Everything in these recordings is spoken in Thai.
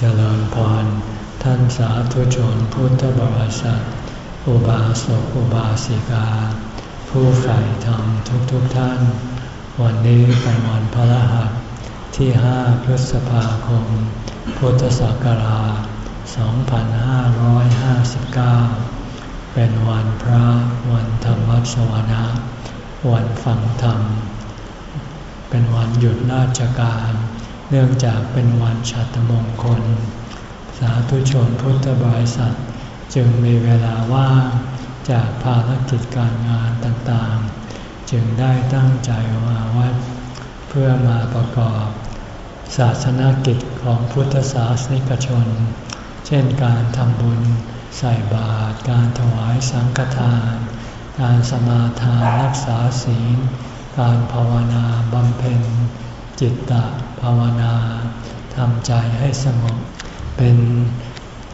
เจริญพร ท่านสาธุชนพุทธบริษัท อุบาสกอุบาสิกา ผู้ใฝ่ธรรมทุกๆทท่าน วันนี้เป็นวันพระรหัสที่ห้าพฤษภาคม พุทธศักราช 2559 เป็นวันพระวันธรรมวัสวนะวันฟังธรรม เป็นวันหยุดราชการ เนื่องจากเป็นวันฉัตรมงคล สาธุชนพุทธบริษัท จึงมีเวลาว่างจากภารกิจการงานต่างๆ จึงได้ตั้งใจมาวัด เพื่อมาประกอบ ศาสนกิจของพุทธศาสนิกชน เช่นการทำบุญใส่บาตรการถวายสังฆทาน การสมาทานรักษาศีล การภาวนาบำเพ็ญ จิตตภาวนาทำใจให้สงบ เป็น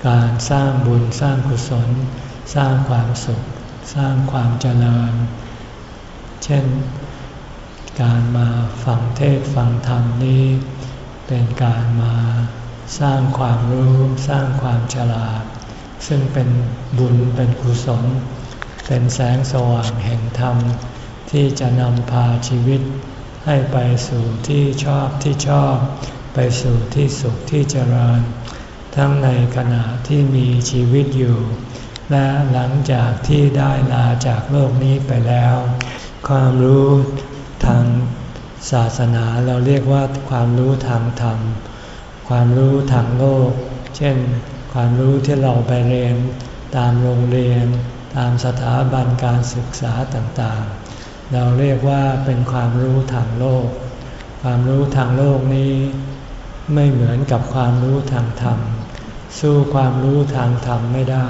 การสร้างบุญสร้างกุศล สร้างความสุข สร้างความเจริญ เช่น การมาฟังเทศฟังธรรมนี้ เป็นการมาสร้างความรู้สร้างความฉลาด ซึ่งเป็นบุญเป็นกุศล เป็นแสงสว่างแห่งธรรมที่จะนำพาชีวิต ให้ไปสู่ที่ชอบที่ชอบ ไปสู่ที่สุขที่เจริญ ทั้งในขณะที่มีชีวิตอยู่ และหลังจากที่ได้ลาจากโลกนี้ไปแล้ว ความรู้ทางศาสนาเราเรียกว่าความรู้ทางธรรม ความรู้ทางโลก เช่น ความรู้ที่เราไปเรียน ตามโรงเรียน ตามสถาบันการศึกษาต่างๆ เราเรียกว่าเป็นความรู้ทางโลก ความรู้ทางโลกนี้ไม่เหมือนกับความรู้ทางธรรม สู้ความรู้ทางธรรมไม่ได้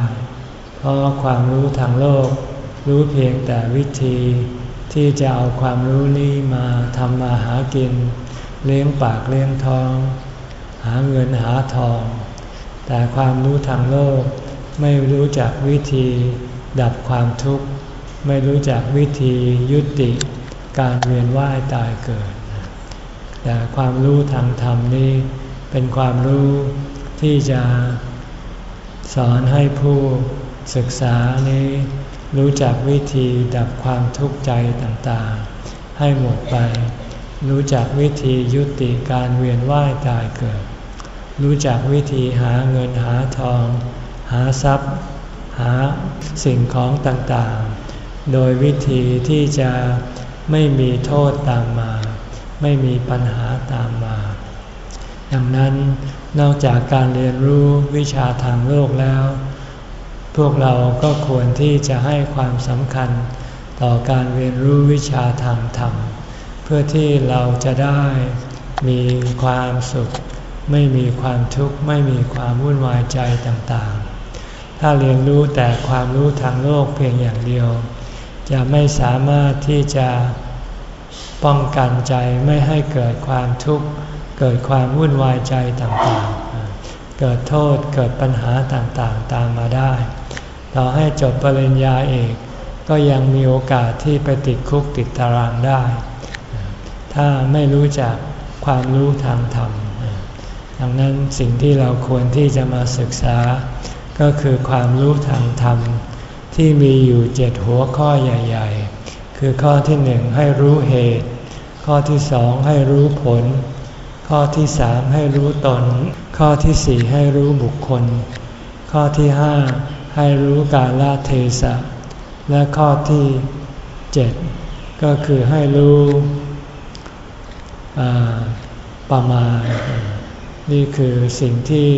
เพราะความรู้ทางโลก รู้เพียงแต่วิธีที่จะเอาความรู้นี้มาทำมาหากิน เลี้ยงปากเลี้ยงท้อง หาเงินหาทอง แต่ความรู้ทางโลกไม่รู้จักวิธีดับความทุกข์ ไม่รู้จักวิธียุติการเวียนว่ายตายเกิด แต่ความรู้ทางธรรมนี้เป็นความรู้ที่จะสอนให้ผู้ศึกษานี้รู้จักวิธีดับความทุกข์ใจต่างๆ ให้หมดไป รู้จักวิธียุติการเวียนว่ายตายเกิด รู้จักวิธีหาเงินหาทอง หาทรัพย์ หาสิ่งของต่างๆ โดยวิธีที่จะไม่มีโทษตามมา ไม่มีปัญหาตามมา ดังนั้นนอกจากการเรียนรู้วิชาทางโลกแล้ว พวกเราก็ควรที่จะให้ความสำคัญต่อการเรียนรู้วิชาทางธรรม เพื่อที่เราจะได้มีความสุข ไม่มีความทุกข์ ไม่มีความวุ่นวายใจต่างๆ ถ้าเรียนรู้แต่ความรู้ทางโลกเพียงอย่างเดียว จะไม่สามารถที่จะป้องกันใจไม่ให้เกิดความทุกข์ เกิดความวุ่นวายใจต่างๆ เกิดโทษเกิดปัญหาต่างๆ ตามมาได้ต่อให้จบปริญญาเอกก็ยังมีโอกาสที่ไปติดคุกติดตารางได้ ถ้าไม่รู้จักความรู้ทางธรรม ดังนั้นสิ่งที่เราควรที่จะมาศึกษา ก็คือความรู้ทางธรรม ที่มีอยู่เจ็ดหัวข้อใหญ่ ๆ คือข้อที่หนึ่งให้รู้เหตุ ข้อที่สองให้รู้ผล ข้อที่สามให้รู้ตน ข้อที่สี่ให้รู้บุคคล ข้อที่ห้าให้รู้กาลเทศะ และข้อที่เจ็ดก็คือให้รู้ประมาณ นี่คือสิ่งที่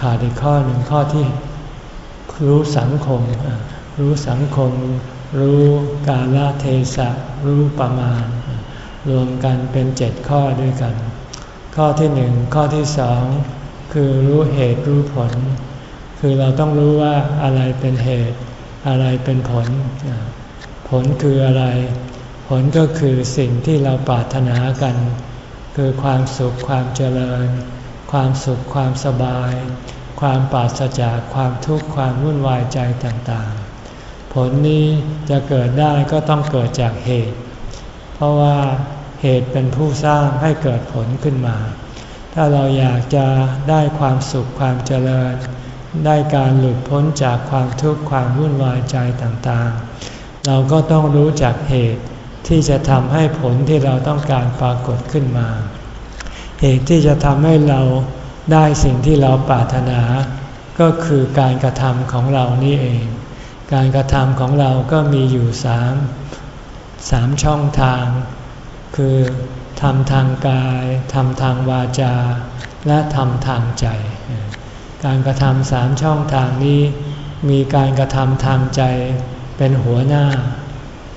ขาดอีกข้อหนึ่งข้อที่ รู้สังคม รู้สังคม รู้กาลเทศะ รู้ประมาณ รวมกันเป็นเจ็ดข้อด้วยกัน ข้อที่หนึ่งข้อที่สองคือรู้เหตุรู้ผล คือเราต้องรู้ว่าอะไรเป็นเหตุ อะไรเป็นผล ผลคืออะไร ผลก็คือสิ่งที่เราปรารถนากัน คือความสุขความเจริญ ความสุขความสบาย ความปราศจากความทุกข์ความวุ่นวายใจต่างๆ ผลนี้จะเกิดได้ก็ต้องเกิดจากเหตุ เพราะว่าเหตุเป็นผู้สร้างให้เกิดผลขึ้นมาถถ้าเราอยากจะได้ความสุขความเจริญ ได้การหลุดพ้นจากความทุกข์ความวุ่นวายใจต่างๆ เราก็ต้องรู้จักเหตุที่จะทำให้ผลที่เราต้องการปรากฏขึ้นมา เหตุที่จะทำให้เรา ได้สิ่งที่เราปรารถนา ก็คือการกระทำของเรานี่เอง การกระทำของเราก็มีอยู่สามสามช่องทาง คือทำทางกายทำทางวาจา และทำทางใจ การกระทำสามช่องทางนี้ มีการกระทำทางใจเป็นหัวหน้า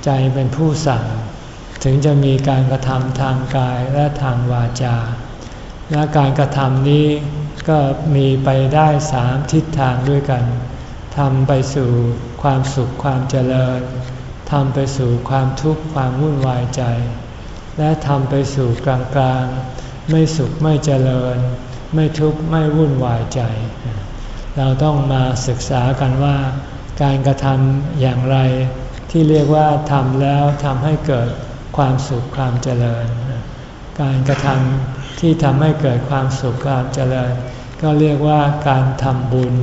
ใจเป็นผู้สั่ง ถึงจะมีการกระทำทางกายและทางวาจา และการกระทำนี้ก็มีไปได้สามทิศทางด้วยกันทำไปสู่ความสุขความเจริญทำไปสู่ความทุกข์ความวุ่นวายใจ และทำไปสู่กลางกลางไม่สุขไม่เจริญ ไม่ทุกข์ไม่วุ่นวายใจ เราต้องมาศึกษากันว่า การกระทำอย่างไรที่เรียกว่าทำแล้วทำให้เกิดความสุขความเจริญ การกระทำ ที่ทำให้เกิดความสุขความเจริญ ก็เรียกว่าการทำบุญ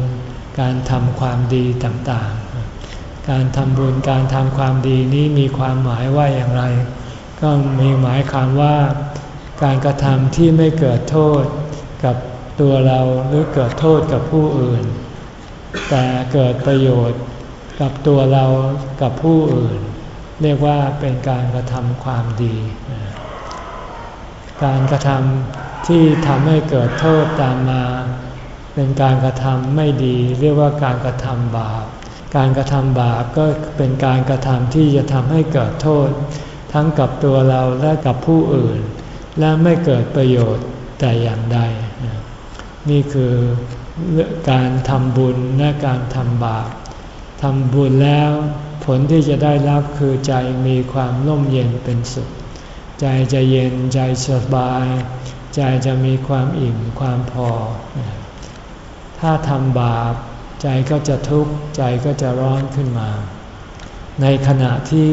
การทำความดีต่างๆ การทำบุญการทำความดีนี้มีความหมายว่าอย่างไร ก็มีหมายความว่าการกระทำที่ไม่เกิดโทษกับตัวเราหรือเกิดโทษกับผู้อื่น แต่เกิดประโยชน์กับตัวเรากับผู้อื่น เรียกว่าเป็นการกระทำความดี การกระทำที่ทำให้เกิดโทษตามมา เป็นการกระทำไม่ดี เรียกว่าการกระทำบาป การกระทำบาปก็เป็นการกระทำที่จะทำให้เกิดโทษ ทั้งกับตัวเราและกับผู้อื่น และไม่เกิดประโยชน์แต่อย่างใด นี่คือการทำบุญและการทำบาปทำบุญแล้วผลที่จะได้รับคือใจมีความร่มเย็นเป็นสุข ใจจะเย็นใจสบาย ใจจะมีความอิ่มความพอ ถ้าทำบาป ใจก็จะทุกข์ใจก็จะร้อนขึ้นมา ในขณะที่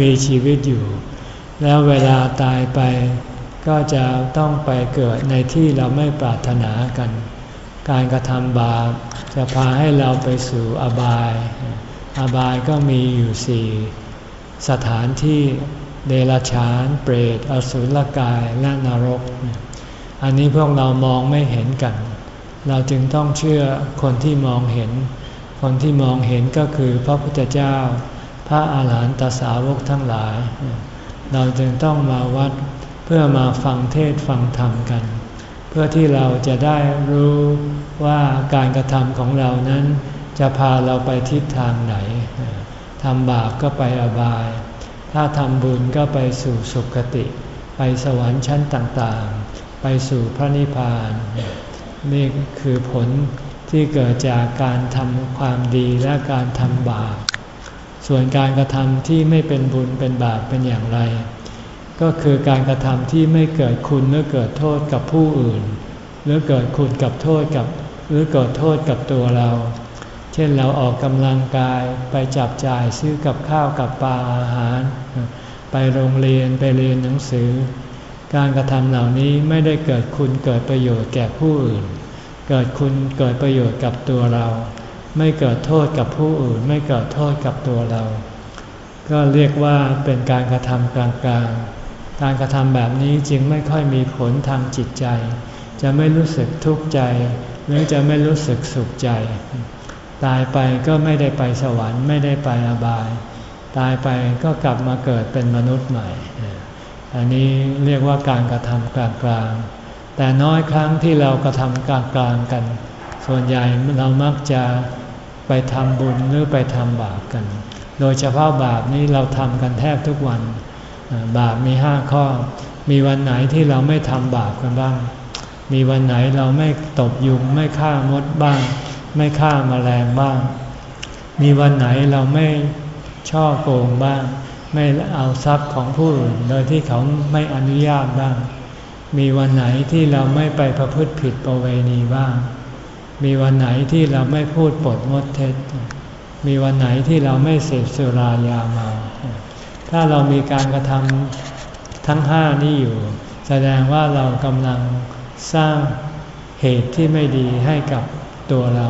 มีชีวิตอยู่ แล้วเวลาตายไป ก็จะต้องไปเกิดในที่เราไม่ปรารถนากัน การกระทำบาปจะพาให้เราไปสู่อบาย อบายก็มีอยู่สี่สถานที่ เดรัจฉาน เปรต อสุรกาย และนรก อันนี้พวกเรามองไม่เห็นกัน เราจึงต้องเชื่อคนที่มองเห็น คนที่มองเห็นก็คือพระพุทธเจ้า พระอาหารหันตสาวกทั้งหลาย เราจึงต้องมาวัดเพื่อมาฟังเทศฟังธรรมกัน เพื่อที่เราจะได้รู้ว่าการกระทำของเรานั้น จะพาเราไปทิศทางไหนทำบาปก็ไปอบาย ถ้าทำบุญก็ไปสู่สุคติ ไปสวรรค์ชั้นต่างๆ ไปสู่พระนิพพาน นี่คือผลที่เกิดจากการทำความดีและการทำบาป ส่วนการกระทำที่ไม่เป็นบุญเป็นบาปเป็นอย่างไร ก็คือการกระทำที่ไม่เกิดคุณหรือเกิดโทษกับผู้อื่น หรือเกิดคุณกับโทษกับหรือเกิดโทษกับตัวเรา เช่นเราออกกำลังกายไปจับจ่ายซื้อกับข้าวกับปลาอาหาร ไปโรงเรียนไปเรียนหนังสือ การกระทำเหล่านี้ไม่ได้เกิดคุณเกิดประโยชน์แก่ผู้อื่น เกิดคุณเกิดประโยชน์กับตัวเรา ไม่เกิดโทษกับผู้อื่น ไม่เกิดโทษกับตัวเรา ก็เรียกว่าเป็นการกระทำกลางๆ การกระทำแบบนี้จึงไม่ค่อยมีผลทางจิตใจ จะไม่รู้สึกทุกข์ใจหรือจะไม่รู้สึกสุขใจ ตายไปก็ไม่ได้ไปสวรรค์ไม่ได้ไปอบาย ตายไปก็กลับมาเกิดเป็นมนุษย์ใหม่ อันนี้เรียกว่าการกระทำกลางๆ แต่น้อยครั้งที่เรากระทำกลางๆกัน ส่วนใหญ่เรามักจะไปทำบุญหรือไปทำบาปกัน โดยเฉพาะบาปนี้เราทำกันแทบทุกวัน บาปมีห้าข้อ มีวันไหนที่เราไม่ทำบาปกันบ้าง มีวันไหนเราไม่ตบยุงไม่ฆ่ามดบ้าง ไม่ฆ่ามาแมลงบ้าง มีวันไหนเราไม่ช่อโกงบ้าง ไม่เอาทรัพย์ของผู้อื่นโดยที่เขาไม่อนุญาตบ้าง มีวันไหนที่เราไม่ไปประพฤติผิดประเวณีบ้าง มีวันไหนที่เราไม่พูดปดมดเท็จ มีวันไหนที่เราไม่เสพสุรายาเมา ถ้าเรามีการกระทำทั้งห้านี้อยู่ แสดงว่าเรากำลังสร้างเหตุที่ไม่ดีให้กับ ตัวเรา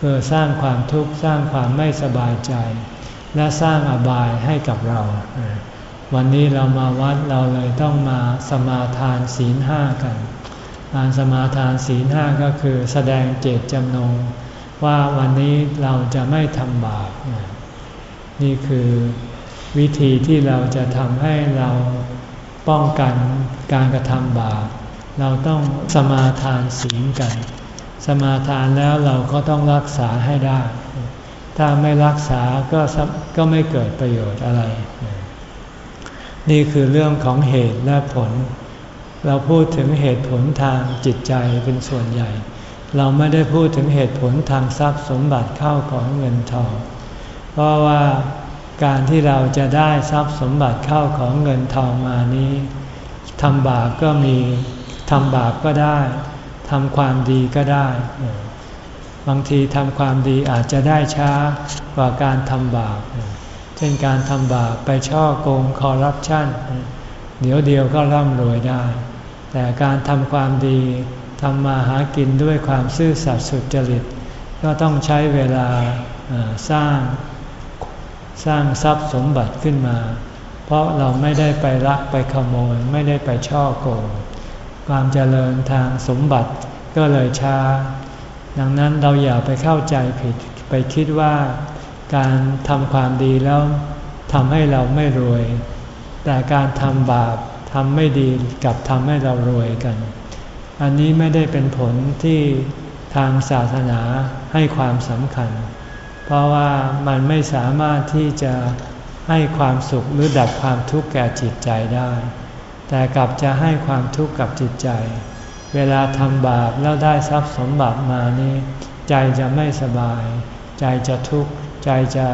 คือสร้างความทุกข์สร้างความไม่สบายใจ และสร้างอบายให้กับเรา วันนี้เรามาวัดเราเลยต้องมาสมาทานศีลห้ากันการสมาทานศีลห้าก็คือแสดงเจตจำนง ว่าวันนี้เราจะไม่ทำบาปนี่คือวิธีที่เราจะทำให้เราป้องกันการกระทำบาปเราต้องสมาทานศีลกัน สมาทานแล้วเราก็ต้องรักษาให้ได้ ถ้าไม่รักษาก็ก็ไม่เกิดประโยชน์อะไร นี่คือเรื่องของเหตุและผล เราพูดถึงเหตุผลทางจิตใจเป็นส่วนใหญ่ เราไม่ได้พูดถึงเหตุผลทางทรัพย์สมบัติเข้าของเงินทอง เพราะว่าการที่เราจะได้ทรัพย์สมบัติเข้าของเงินทองมานี้ทำบาปก็มีทำบาปก็ได้ ทำความดีก็ได้ บางทีทำความดีอาจจะได้ช้ากว่าการทำบาป เช่นการทำบาปไปช่อโกงคอร์รัปชันเดี๋ยวเดียวก็ร่ำรวยได้ แต่การทำความดีทำมาหากินด้วยความซื่อสัตย์สุจริต ก็ต้องใช้เวลาสร้างสร้างทรัพย์สมบัติขึ้นมา เพราะเราไม่ได้ไปรักไปขโมย ไม่ได้ไปช่อโกง ความเจริญทางสมบัติก็เลยช้า ดังนั้นเราอย่าไปเข้าใจผิด ไปคิดว่าการทำความดีแล้วทำให้เราไม่รวย แต่การทำบาปทำไม่ดีกับทำให้เรารวยกัน อันนี้ไม่ได้เป็นผลที่ทางศาสนาให้ความสำคัญ เพราะว่ามันไม่สามารถที่จะให้ความสุขหรือดับความทุกข์แก่จิตใจได้ แต่กลับจะให้ความทุกข์กับจิตใจ เวลาทำบาปแล้วได้ทรัพย์สมบัติมานี่ใจจะไม่สบาย ใจจะทุกข์ ใจจะ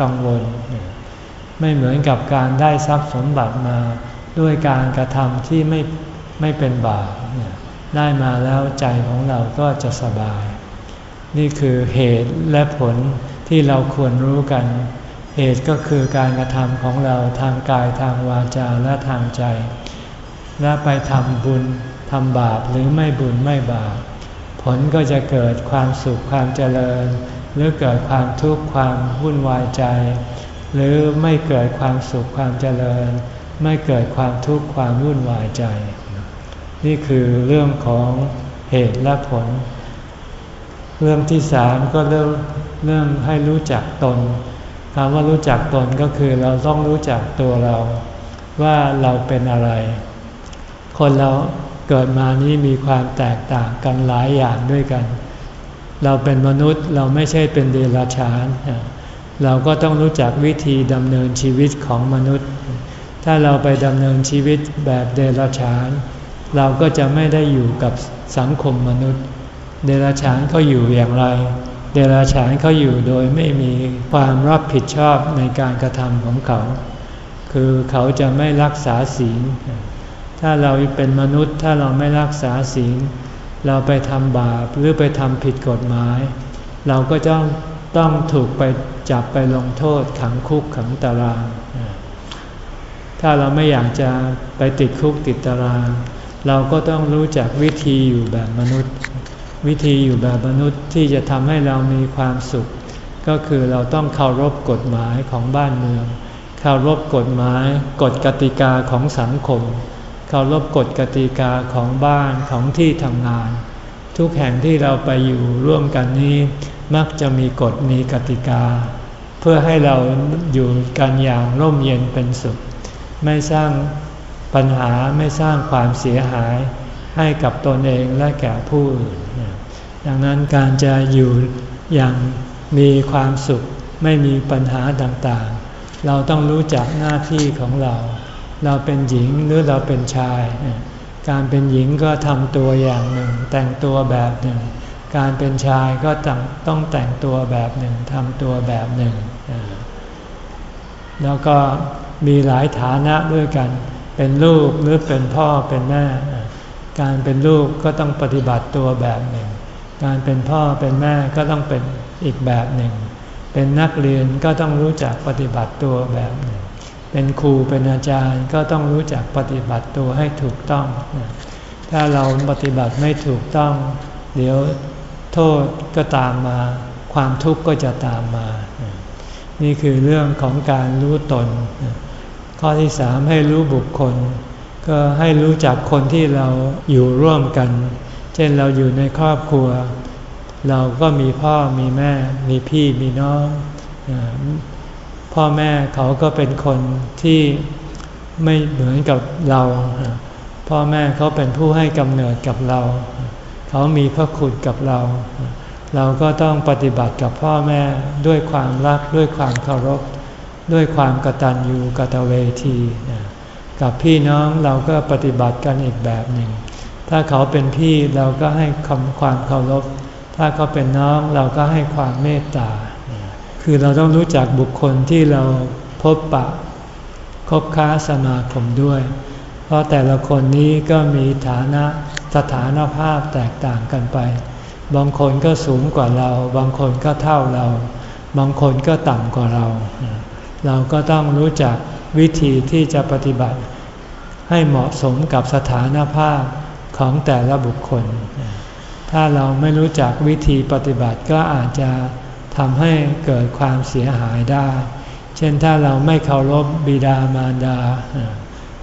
กังวล ไม่เหมือนกับการได้ทรัพย์สมบัติมาด้วยการกระทำที่ไม่ไม่เป็นบาปได้มาแล้วใจของเราก็จะสบาย นี่คือเหตุและผลที่เราควรรู้กัน เหตุก็คือการกระทำของเราทางกายทางวาจาและทางใจ และไปทำบุญทำบาปหรือไม่บุญไม่บาป ผลก็จะเกิดความสุขความเจริญ หรือเกิดความทุกข์ความวุ่นวายใจ หรือไม่เกิดความสุขความเจริญ ไม่เกิดความทุกข์ความวุ่นวายใจ นี่คือเรื่องของเหตุและผล เรื่องที่สามก็เรื่องเรื่องให้รู้จักตนคำว่ารู้จักตนก็คือเราต้องรู้จักตัวเรา ว่าเราเป็นอะไร คนเราเกิดมานี้มีความแตกต่างกันหลายอย่างด้วยกัน เราเป็นมนุษย์เราไม่ใช่เป็นเดรัจฉาน เราก็ต้องรู้จักวิธีดำเนินชีวิตของมนุษย์ ถ้าเราไปดำเนินชีวิตแบบเดรัจฉาน เราก็จะไม่ได้อยู่กับสังคมมนุษย์ เดรัจฉานเขาอยู่อย่างไร เดรัจฉานเขาอยู่โดยไม่มีความรับผิดชอบในการกระทำของเขา คือเขาจะไม่รักษาศีล ถ้าเราเป็นมนุษย์ถ้าเราไม่รักษาศีลเราไปทำบาปหรือไปทำผิดกฎหมาย เราก็ต้องต้องถูกไปจับไปลงโทษขังคุกขังตาราง ถ้าเราไม่อยากจะไปติดคุกติดตาราง เราก็ต้องรู้จักวิธีอยู่แบบมนุษย์ วิธีอยู่แบบมนุษย์ที่จะทำให้เรามีความสุข ก็คือเราต้องเคารพกฎหมายของบ้านเมือง เคารพกฎหมายกฎกติกาของสังคม เคารพกฎกติกาของบ้านของที่ทำงาน ทุกแห่งที่เราไปอยู่ร่วมกันนี้ มักจะมีกฎมีกติกา เพื่อให้เราอยู่กันอย่างร่มเย็นเป็นสุข ไม่สร้างปัญหาไม่สร้างความเสียหายให้กับตนเองและแก่ผู้อื่นดังนั้นการจะอยู่อย่างมีความสุขไม่มีปัญหาต่างๆ เราต้องรู้จักหน้าที่ของเรา เราเป็นหญิงหรือเราเป็นชาย การเป็นหญิงก็ทำตัวอย่างหนึ่ง แต่งตัวแบบหนึ่ง การเป็นชายก็ต้องแต่งตัวแบบหนึ่งทำตัวแบบหนึ่ง แล้วก็มีหลายฐานะด้วยกัน เป็นลูกหรือเป็นพ่อเป็นแม่ การเป็นลูกก็ต้องปฏิบัติตัวแบบหนึ่ง การเป็นพ่อเป็นแม่ก็ต้องเป็นอีกแบบหนึ่ง เป็นนักเรียนก็ต้องรู้จักปฏิบัติตัวแบบหนึ่ง เป็นครูเป็นอาจารย์ก็ต้องรู้จักปฏิบัติตัวให้ถูกต้อง ถ้าเราปฏิบัติไม่ถูกต้อง เดี๋ยวโทษก็ตามมา ความทุกข์ก็จะตามมา นี่คือเรื่องของการรู้ตน ข้อที่สามให้รู้บุคคล ก็ให้รู้จักคนที่เราอยู่ร่วมกัน เช่นเราอยู่ในครอบครัว เราก็มีพ่อมีแม่ มีพี่มีน้อง พ่อแม่เขาก็เป็นคนที่ไม่เหมือนกับเรา พ่อแม่เขาเป็นผู้ให้กำเนิดกับเรา เขามีพระคุณกับเรา เราก็ต้องปฏิบัติกับพ่อแม่ด้วยความรักด้วยความเคารพ ด้วยความกตัญญูกตเวที กับพี่น้องเราก็ปฏิบัติกันอีกแบบหนึ่ง ถ้าเขาเป็นพี่เราก็ให้คำความเคารพ ถ้าเขาเป็นน้องเราก็ให้ความเมตตา คือเราต้องรู้จักบุคคลที่เราพบปะคบค้าสมาคมด้วย เพราะแต่ละคนนี้ก็มีฐานะสถานภาพแตกต่างกันไป บางคนก็สูงกว่าเรา บางคนก็เท่าเรา บางคนก็ต่ำกว่าเรา เราก็ต้องรู้จักวิธีที่จะปฏิบัติ ให้เหมาะสมกับสถานภาพของแต่ละบุคคล ถ้าเราไม่รู้จักวิธีปฏิบัติก็อาจจะ ทำให้เกิดความเสียหายได้ เช่นถ้าเราไม่เคารพบิดามารดา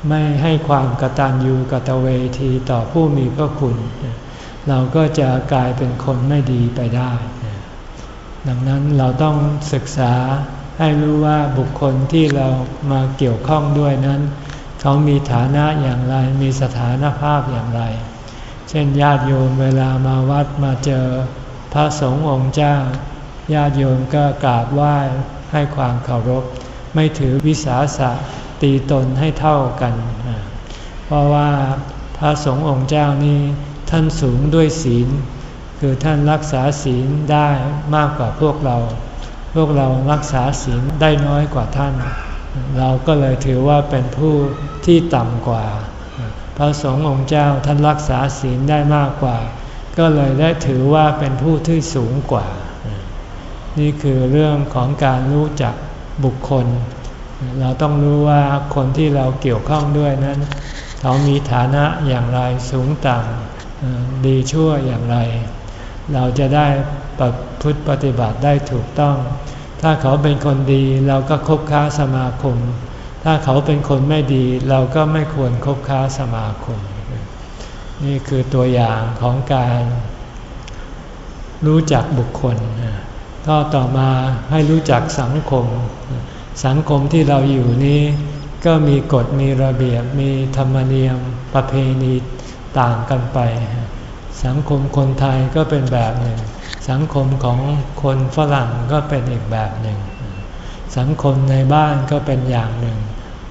ไม่ให้ความกตัญญูกตเวทีต่อผู้มีพระคุณ เราก็จะกลายเป็นคนไม่ดีไปได้ ดังนั้นเราต้องศึกษาให้รู้ว่าบุคคลที่เรามาเกี่ยวข้องด้วยนั้น เขามีฐานะอย่างไร มีสถานภาพอย่างไร เช่นญาติโยมเวลามาวัดมาเจอพระสงฆ์องค์เจ้า ญาติโยมก็กราบไหว้ให้ความเคารพ ไม่ถือวิสาสะตีตนให้เท่ากัน เพราะว่าพระสงฆ์องค์เจ้านี้ท่านสูงด้วยศีล คือท่านรักษาศีลได้มากกว่าพวกเรา พวกเรารักษาศีลได้น้อยกว่าท่าน เราก็เลยถือว่าเป็นผู้ที่ต่ำกว่า พระสงฆ์องค์เจ้าท่านรักษาศีลได้มากกว่า ก็เลยได้ถือว่าเป็นผู้ที่สูงกว่า นี่คือเรื่องของการรู้จักบุคคล เราต้องรู้ว่าคนที่เราเกี่ยวข้องด้วยนั้น เขามีฐานะอย่างไรสูงต่ำดีชั่วอย่างไร เราจะได้ปพุทธปฏิบัติได้ถูกต้อง ถ้าเขาเป็นคนดีเราก็คบค้าสมาคม ถ้าเขาเป็นคนไม่ดีเราก็ไม่ควรคบค้าสมาคม นี่คือตัวอย่างของการรู้จักบุคคล ก็ต่อมาให้รู้จักสังคม สังคมที่เราอยู่นี้ ก็มีกฎมีระเบียบมีธรรมเนียมประเพณีต่างกันไป สังคมคนไทยก็เป็นแบบหนึ่ง สังคมของคนฝรั่งก็เป็นอีกแบบหนึ่ง สังคมในบ้านก็เป็นอย่างหนึ่ง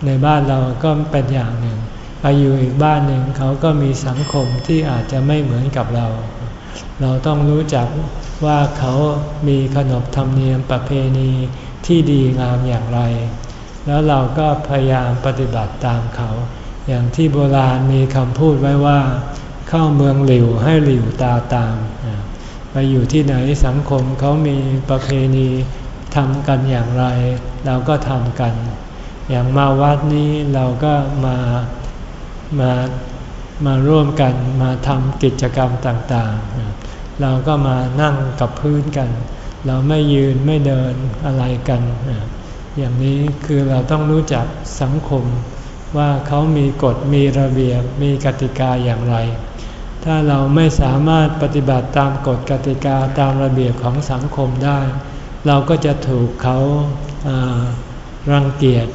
ในบ้านเราก็เป็นอย่างหนึ่งไปอยู่อีกบ้านหนึ่งเขาก็มีสังคมที่อาจจะไม่เหมือนกับเราเเราต้องรู้จักว่าเขามีขนบธรรมเนียมประเพณีที่ดีงามอย่างไร แล้วเราก็พยายามปฏิบัติตามเขา อย่างที่โบราณมีคำพูดไว้ว่า เข้าเมืองหลิวให้หลิวตาตาม ไปอยู่ที่ไหนสังคมเขามีประเพณีทำกันอย่างไร เราก็ทำกัน อย่างมาวัดนี้เราก็มามา มาร่วมกันมาทำกิจกรรมต่างๆ เราก็มานั่งกับพื้นกัน เราไม่ยืนไม่เดินอะไรกัน อย่างนี้คือเราต้องรู้จักสังคมว่าเขามีกฎมีระเบียบมีกติกาอย่างไร ถ้าเราไม่สามารถปฏิบัติตามกฎกติกาตามระเบียบของสังคมได้ เราก็จะถูกเขารังเกียจ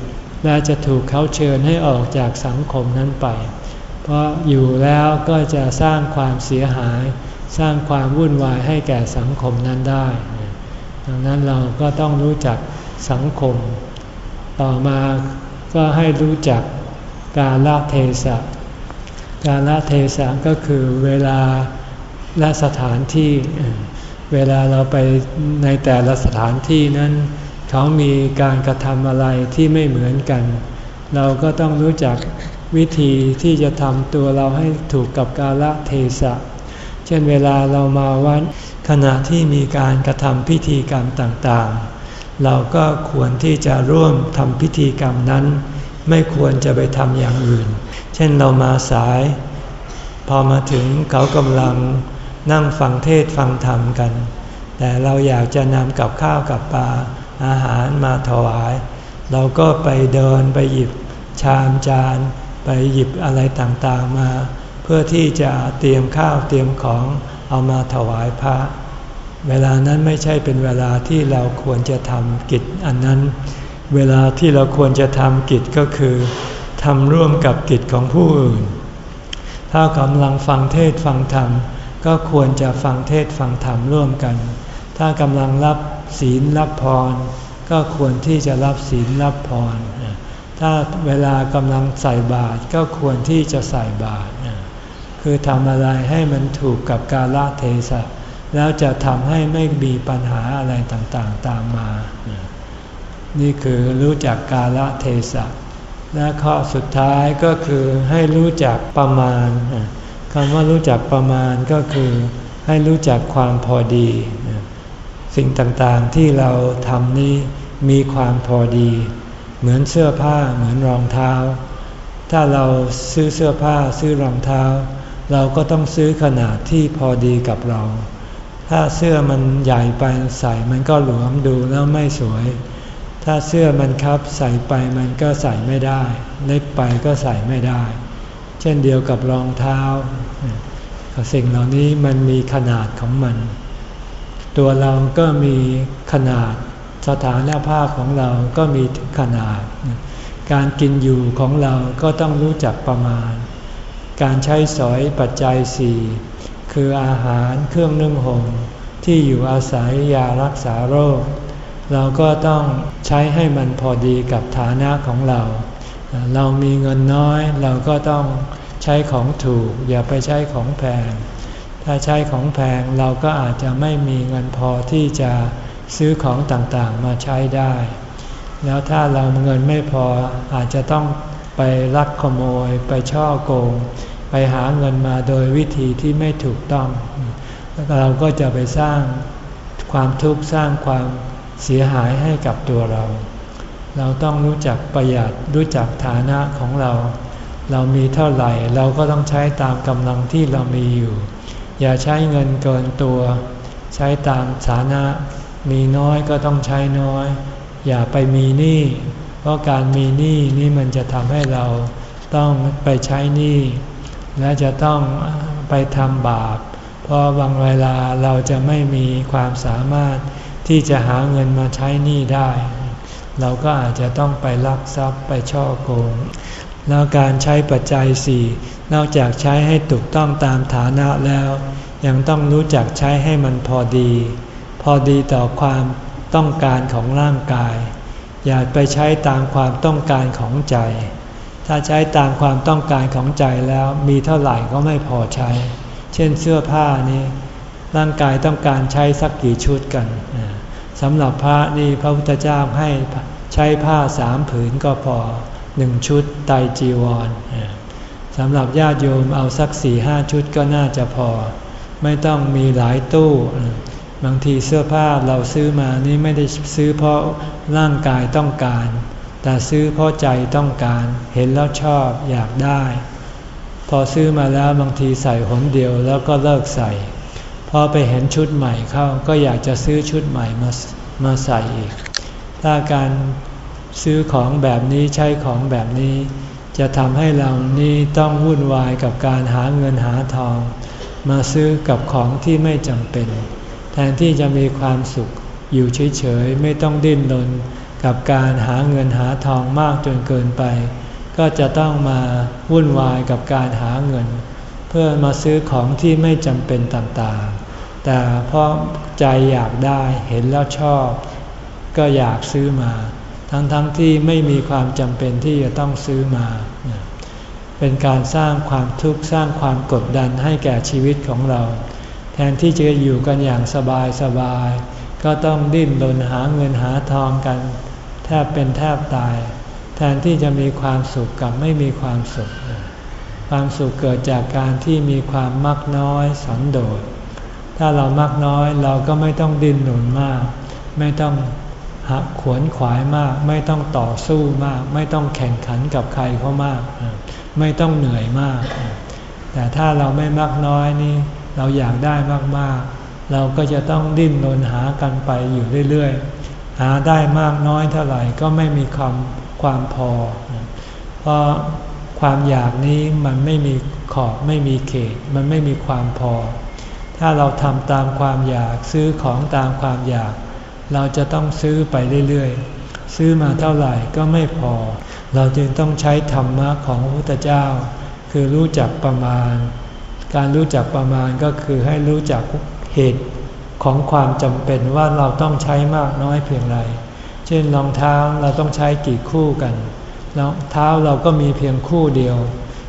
และจะถูกเขาเชิญให้ออกจากสังคมนั้นไป เพราะอยู่แล้วก็จะสร้างความเสียหาย สร้างความวุ่นวายให้แก่สังคมนั้นได้ ดังนั้นเราก็ต้องรู้จักสังคม ต่อมาก็ให้รู้จักกาลเทศะ กาลเทศะก็คือเวลาและสถานที่ เวลาเราไปในแต่ละสถานที่นั้น เขามีการกระทำอะไรที่ไม่เหมือนกัน เราก็ต้องรู้จัก วิธีที่จะทำตัวเราให้ถูกกับกาลเทศะ เช่นเวลาเรามาวัดขณะที่มีการกระทำพิธีกรรมต่างๆ เราก็ควรที่จะร่วมทำพิธีกรรมนั้น ไม่ควรจะไปทำอย่างอื่น เช่นเรามาสายพพอมาถึงเขากำลังนั่งฟังเทศฟังธรรมกัน แต่เราอยากจะนำกับข้าวกับปลาอาหารมาถวาย เราก็ไปเดินไปหยิบชามจาน ไปหยิบอะไรต่างๆมา เพื่อที่จะเตรียมข้าวเตรียมของเอามาถวายพระ เวลานั้นไม่ใช่เป็นเวลาที่เราควรจะทำกิจอันนั้น เวลาที่เราควรจะทำกิจก็คือทำร่วมกับกิจของผู้อื่น ถ้ากำลังฟังเทศฟังธรรม ก็ควรจะฟังเทศฟังธรรมร่วมกัน ถ้ากำลังรับศีลรับพร ก็ควรที่จะรับศีลรับพร ถ้าเวลากำลังใส่บาตรก็ควรที่จะใส่บาตรคือทำอะไรให้มันถูกกับกาลเทศะแล้วจะทำให้ไม่มีปัญหาอะไรต่างๆตามมา นี่คือรู้จักกาลเทศะและข้อสุดท้ายก็คือให้รู้จักประมาณคำว่ารู้จักประมาณก็คือให้รู้จักความพอดี สิ่งต่างๆที่เราทำนี้มีความพอดี เหมือนเสื้อผ้าเหมือนรองเท้า ถ้าเราซื้อเสื้อผ้าซื้อรองเท้า เราก็ต้องซื้อขนาดที่พอดีกับเรา ถ้าเสื้อมันใหญ่ไปใส่มันก็หลวมดูแล้วไม่สวย ถ้าเสื้อมันครับใส่ไปมันก็ใส่ไม่ได้ เล็กไปก็ใส่ไม่ได้ เช่นเดียวกับรองเท้า สิ่งเหล่านี้มันมีขนาดของมัน ตัวเราก็มีขนาด สถานภาพของเราก็มีขนาด การกินอยู่ของเราก็ต้องรู้จักประมาณ การใช้สอยปัจจัยสี่คืออาหารเครื่องนึ่งห่มที่อยู่อาศัยยารักษาโรค เราก็ต้องใช้ให้มันพอดีกับฐานะของเรา เรามีเงินน้อยเราก็ต้องใช้ของถูก อย่าไปใช้ของแพง ถ้าใช้ของแพงเราก็อาจจะไม่มีเงินพอที่จะ ซื้อของต่างๆมาใช้ได้ แล้วถ้าเราเงินไม่พออาจจะต้องไปลักขโมย ไปช่อโกง ไปหาเงินมาโดยวิธีที่ไม่ถูกต้อง เราก็จะไปสร้างความทุกข์สร้างความเสียหายให้กับตัวเรา เราต้องรู้จักประหยัดรู้จักฐานะของเรา เรามีเท่าไหร่เราก็ต้องใช้ตามกำลังที่เรามีอยู่ อย่าใช้เงินเกินตัว ใช้ตามฐานะ มีน้อยก็ต้องใช้น้อย อย่าไปมีหนี้เพราะการมีหนี้นี่มันจะทำให้เราต้องไปใช้หนี้และจะต้องไปทำบาป เพราะบางเวลาเราจะไม่มีความสามารถที่จะหาเงินมาใช้หนี้ได้ เราก็อาจจะต้องไปลักทรัพย์ไปช่อโกง แล้วการใช้ปัจจัยสี่นอกจากใช้ให้ถูกต้องตามฐานะแล้ว ยังต้องรู้จักใช้ให้มันพอดี พอดีต่อความต้องการของร่างกาย อย่าไปใช้ตามความต้องการของใจ ถ้าใช้ตามความต้องการของใจแล้วมีเท่าไหร่ก็ไม่พอใช้ เช่นเสื้อผ้านี้ ร่างกายต้องการใช้สักกี่ชุดกันสำหรับพระนี่พระพุทธเจ้าให้ใช้ผ้าสามผืนก็พอหนึ่งชุดไตจีวรสำหรับญาติโยมเอาสักสี่ห้าชุดก็น่าจะพอ ไม่ต้องมีหลายตู้ บางทีเสื้อผ้าเราซื้อมานี่ไม่ได้ซื้อเพราะร่างกายต้องการ แต่ซื้อเพราะใจต้องการ เห็นแล้วชอบอยากได้ พอซื้อมาแล้วบางทีใส่หนเดียวแล้วก็เลิกใส่ พอไปเห็นชุดใหม่เข้าก็อยากจะซื้อชุดใหม่มามาใส่อีก ถ้าการซื้อของแบบนี้ใช้ของแบบนี้ จะทำให้เรานี่ต้องวุ่นวายกับการหาเงินหาทอง มาซื้อกับของที่ไม่จำเป็น แทนที่จะมีความสุขอยู่เฉยๆ ไม่ต้องดิ้นรนกับการหาเงินหาทองมากจนเกินไป ก็จะต้องมาวุ่นวายกับการหาเงิน เพื่อมาซื้อของที่ไม่จำเป็นต่างๆ แต่เพราะใจอยากได้เห็นแล้วชอบ ก็อยากซื้อมา ทั้งๆทที่ไม่มีความจำเป็นที่จะต้องซื้อมา เป็นการสร้างความทุกข์สร้างความกดดันให้แก่ชีวิตของเรา ทนที่จะอยู่กันอย่างสบายสบาย ก็ต้องดิ้นรนหาเงินหาทองกัน แทบเป็นแทบตาย แทนที่จะมีความสุขกับไม่มีความสุข ความสุขเกิดจากการที่มีความมักน้อยสันโดษ ถ้าเรามักน้อยเราก็ไม่ต้องดิ้นหนุนมาก ไม่ต้องหักขวนขวายมาก ไม่ต้องต่อสู้มาก ไม่ต้องแข่งขันกับใครเขามาก ไม่ต้องเหนื่อยมาก แต่ถ้าเราไม่มากน้อยนี่ เราอยากได้มากๆ เราก็จะต้องดิ้นรนหากันไปอยู่เรื่อยๆ หาได้มากน้อยเท่าไหร่ก็ไม่มีความความพอ เพราะความอยากนี้มันไม่มีขอบไม่มีเขต มันไม่มีความพอ ถ้าเราทำตามความอยากซื้อของตามความอยาก เราจะต้องซื้อไปเรื่อยๆ ซื้อมาเท่าไหร่ก็ไม่พอ เราจึงต้องใช้ธรรมะของพระพุทธเจ้า คือรู้จักประมาณ การรู้จักประมาณก็คือให้รู้จักเหตุของความจำเป็นว่าเราต้องใช้มากน้อยเพียงไร เช่นรองเท้าเราต้องใช้กี่คู่กันรองเท้าเราก็มีเพียงคู่เดียว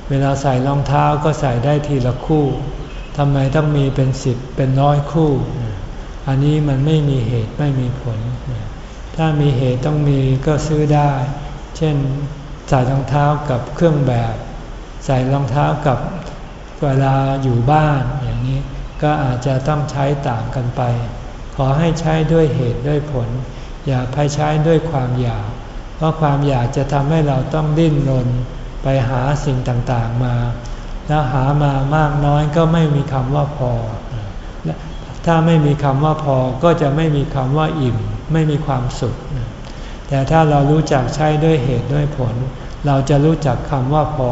เวลาใส่รองเท้าก็ใส่ได้ทีละคู่ทำไมต้องมีเป็นสิบเป็นร้อยคู่ อันนี้มันไม่มีเหตุไม่มีผล ถ้ามีเหตุต้องมีก็ซื้อได้ เช่นใส่รองเท้ากับเครื่องแบบ ใส่รองเท้ากับ เวลาอยู่บ้านอย่างนี้ก็อาจจะต้องใช้ต่างกันไป ขอให้ใช้ด้วยเหตุด้วยผล อย่าไปใช้ด้วยความอยาก เพราะความอยากจะทำให้เราต้องดิ้นรนไปหาสิ่งต่างๆมา แล้วหามามากน้อยก็ไม่มีคำว่าพอ ถ้าไม่มีคำว่าพอก็จะไม่มีคำว่าอิ่ม ไม่มีความสุข แต่ถ้าเรารู้จักใช้ด้วยเหตุด้วยผล เราจะรู้จักคำว่าพอ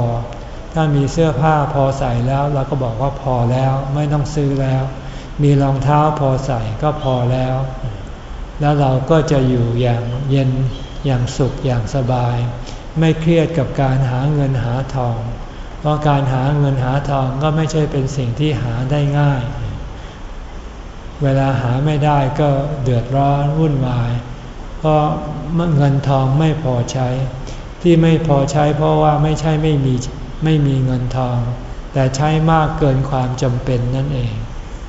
ถ้ามีเสื้อผ้าพอใส่แล้วเราก็บอกว่าพอแล้วไม่ต้องซื้อแล้ว มีรองเท้าพอใส่ก็พอแล้ว แล้วเราก็จะอยู่อย่างเย็นอย่างสุขอย่างสบาย ไม่เครียดกับการหาเงินหาทอง เพราะการหาเงินหาทองก็ไม่ใช่เป็นสิ่งที่หาได้ง่าย เวลาหาไม่ได้ก็เดือดร้อนวุ่นวาย เพราะเงินทองไม่พอใช้ ที่ไม่พอใช้เพราะว่าไม่ใช่ไม่มี ไม่มีเงินทอง แต่ใช้มากเกินความจำเป็นนั่นเอง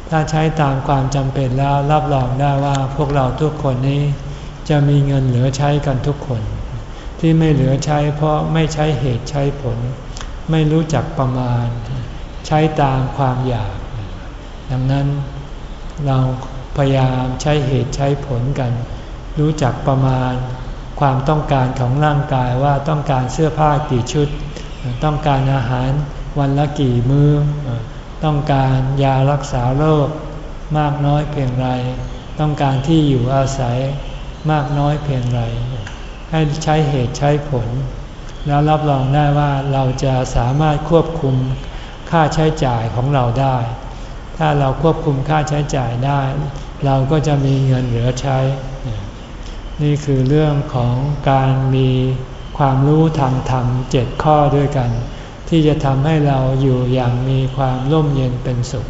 ถ้าใช้ตามความจำเป็นแล้วรับรองได้ว่าพวกเราทุกคนนี้ จะมีเงินเหลือใช้กันทุกคน ที่ไม่เหลือใช้เพราะไม่ใช้เหตุใช้ผล ไม่รู้จักประมาณ ใช้ตามความอยาก ดังนั้นเราพยายามใช้เหตุใช้ผลกัน รู้จักประมาณความต้องการของร่างกายว่าต้องการเสื้อผ้ากี่ชุด ต้องการอาหารวันละกี่มือ้อ ต้องการยารักษาโรคมากน้อยเพียงไร ต้องการที่อยู่อาศัยมากน้อยเพียงไร ให้ใช้เหตุใช้ผล แล้วรับรองได้ว่าเราจะสามารถควบคุมค่าใช้จ่ายของเราได้ ถ้าเราควบคุมค่าใช้จ่ายได้ เราก็จะมีเงินเหลือใช้ นี่คือเรื่องของการมี ความรู้ทางธรรมเจ็ดข้อด้วยกัน ที่จะทำให้เราอยู่อย่างมีความร่มเย็นเป็นสุข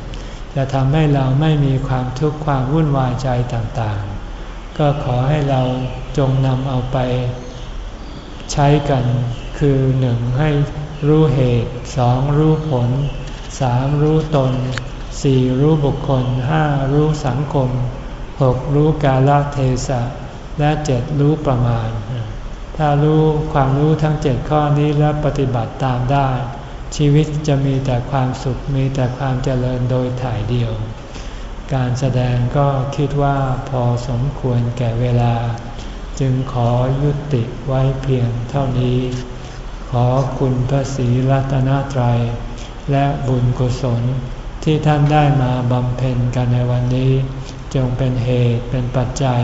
จะทำให้เราไม่มีความทุกข์ความวุ่นวายใจต่างๆ ก็ขอให้เราจงนำเอาไปใช้กันคือหนึ่งให้รู้เหตุสองรู้ผลสามรู้ตนสี่รู้บุคคลห้ารู้สังคมหกรู้กาลเทศะ และเจ็ดรู้ประมาณ ถ้ารู้ความรู้ทั้งเจ็ดข้อนี้แล้วปฏิบัติตามได้ ชีวิตจะมีแต่ความสุขมีแต่ความเจริญโดยถ่ายเดียว การแสดงก็คิดว่าพอสมควรแก่เวลา จึงขอยุติไว้เพียงเท่านี้ ขอคุณพระศรีรัตนตรัย และบุญกุศลที่ท่านได้มาบำเพ็ญกันในวันนี้ จงเป็นเหตุเป็นปัจจัย